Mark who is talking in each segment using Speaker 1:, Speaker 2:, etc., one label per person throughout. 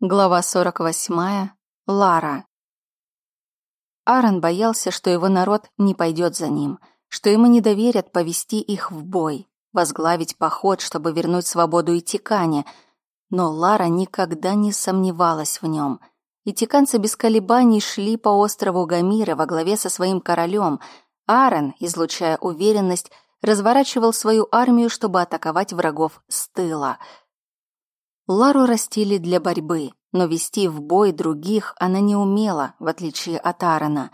Speaker 1: Глава 48. Лара. Аарон боялся, что его народ не пойдет за ним, что ему не доверят повести их в бой, возглавить поход, чтобы вернуть свободу и Тикане. Но Лара никогда не сомневалась в нем. И тиканцы без колебаний шли по острову Гамира во главе со своим королем. Аарон, излучая уверенность, разворачивал свою армию, чтобы атаковать врагов с тыла — Лару растили для борьбы, но вести в бой других она не умела, в отличие от Аарона.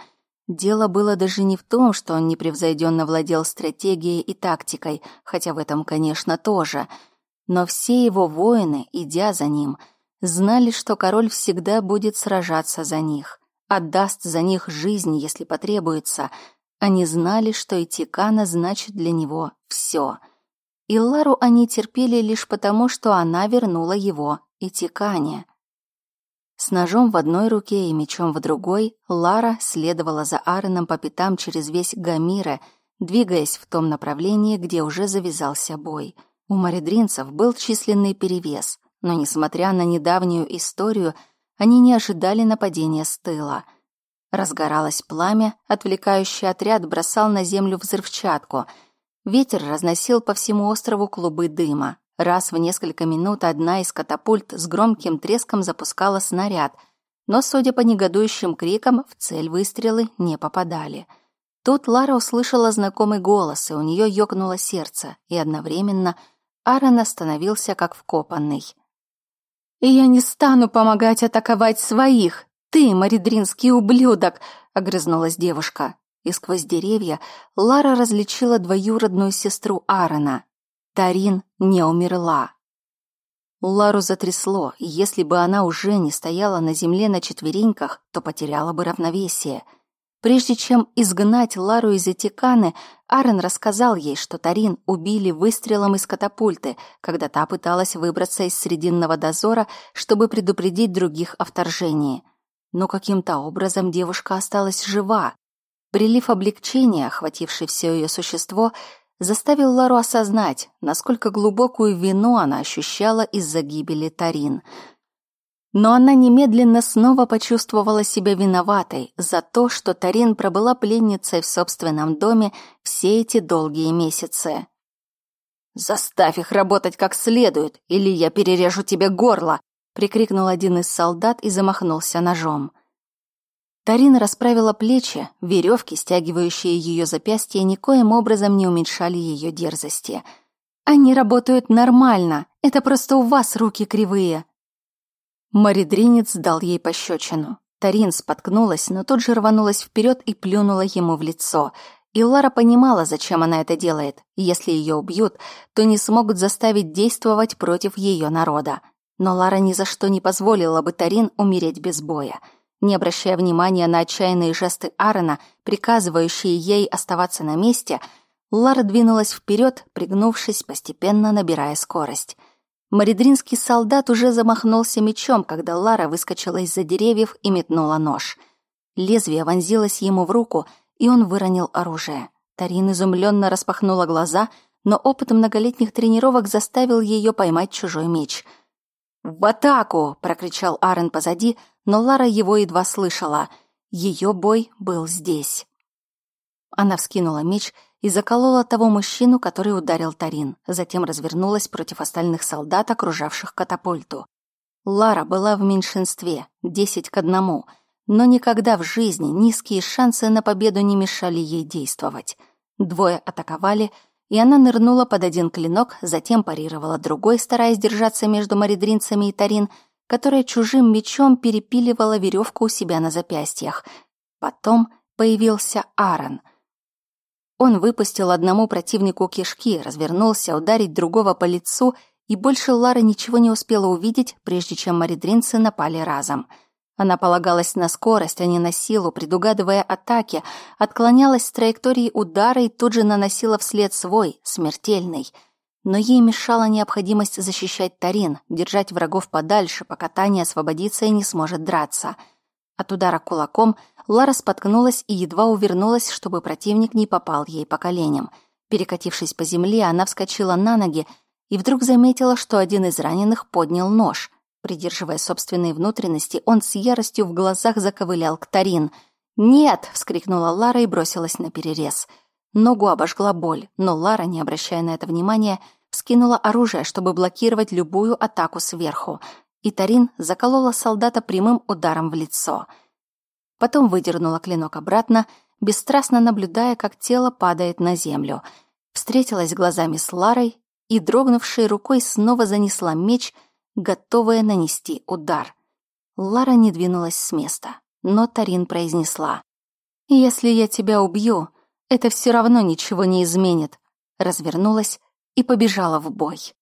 Speaker 1: Дело было даже не в том, что он непревзойденно владел стратегией и тактикой, хотя в этом, конечно, тоже. Но все его воины, идя за ним, знали, что король всегда будет сражаться за них, отдаст за них жизнь, если потребуется. Они знали, что Итикана значит для него все — и Лару они терпели лишь потому, что она вернула его и Тикане. С ножом в одной руке и мечом в другой Лара следовала за Аароном по пятам через весь Гамира, двигаясь в том направлении, где уже завязался бой. У маридринцев был численный перевес, но, несмотря на недавнюю историю, они не ожидали нападения с тыла. Разгоралось пламя, отвлекающий отряд бросал на землю взрывчатку — Ветер разносил по всему острову клубы дыма. Раз в несколько минут одна из катапульт с громким треском запускала снаряд, но, судя по негодующим крикам, в цель выстрелы не попадали. Тут Лара услышала знакомый голос, и у нее ёкнуло сердце, и одновременно Аарон остановился как вкопанный. «Я не стану помогать атаковать своих! Ты, маридринский ублюдок!» — огрызнулась девушка и сквозь деревья Лара различила двоюродную сестру Аарона. Тарин не умерла. Лару затрясло, и если бы она уже не стояла на земле на четвереньках, то потеряла бы равновесие. Прежде чем изгнать Лару из Этиканы, Аарон рассказал ей, что Тарин убили выстрелом из катапульты, когда та пыталась выбраться из Срединного дозора, чтобы предупредить других о вторжении. Но каким-то образом девушка осталась жива. Прилив облегчения, охвативший все ее существо, заставил Лару осознать, насколько глубокую вину она ощущала из-за гибели Тарин. Но она немедленно снова почувствовала себя виноватой за то, что Тарин пробыла пленницей в собственном доме все эти долгие месяцы. «Заставь их работать как следует, или я перережу тебе горло!» — прикрикнул один из солдат и замахнулся ножом. Тарина расправила плечи, веревки, стягивающие ее запястья, никоим образом не уменьшали ее дерзости. «Они работают нормально, это просто у вас руки кривые». Маридринец дал ей пощечину. Тарин споткнулась, но тут же рванулась вперед и плюнула ему в лицо. И Лара понимала, зачем она это делает. Если ее убьют, то не смогут заставить действовать против ее народа. Но Лара ни за что не позволила бы Тарин умереть без боя. Не обращая внимания на отчаянные жесты Аарона, приказывающие ей оставаться на месте, Лара двинулась вперед, пригнувшись, постепенно набирая скорость. Маридринский солдат уже замахнулся мечом, когда Лара выскочила из-за деревьев и метнула нож. Лезвие вонзилось ему в руку, и он выронил оружие. Тарин изумленно распахнула глаза, но опыт многолетних тренировок заставил ее поймать чужой меч — «В атаку!» — прокричал Аарон позади, но Лара его едва слышала. Ее бой был здесь. Она вскинула меч и заколола того мужчину, который ударил Тарин, затем развернулась против остальных солдат, окружавших катапульту. Лара была в меньшинстве, десять к одному, но никогда в жизни низкие шансы на победу не мешали ей действовать. Двое атаковали — и она нырнула под один клинок, затем парировала другой, стараясь держаться между маридринцами и Тарин, которая чужим мечом перепиливала веревку у себя на запястьях. Потом появился Аарон. Он выпустил одному противнику кишки, развернулся ударить другого по лицу, и больше Лара ничего не успела увидеть, прежде чем маридринцы напали разом — она полагалась на скорость, а не на силу, предугадывая атаки, отклонялась с траектории удара и тут же наносила вслед свой, смертельный. Но ей мешала необходимость защищать Тарин, держать врагов подальше, пока Таня освободится и не сможет драться. От удара кулаком Лара споткнулась и едва увернулась, чтобы противник не попал ей по коленям. Перекатившись по земле, она вскочила на ноги и вдруг заметила, что один из раненых поднял нож. Придерживая собственные внутренности, он с яростью в глазах заковылял к Тарин. «Нет!» — вскрикнула Лара и бросилась на перерез. Ногу обожгла боль, но Лара, не обращая на это внимания, скинула оружие, чтобы блокировать любую атаку сверху, и Тарин заколола солдата прямым ударом в лицо. Потом выдернула клинок обратно, бесстрастно наблюдая, как тело падает на землю. Встретилась глазами с Ларой и, дрогнувшей рукой, снова занесла меч, готовая нанести удар. Лара не двинулась с места, но Тарин произнесла. «Если я тебя убью, это все равно ничего не изменит», развернулась и побежала в бой.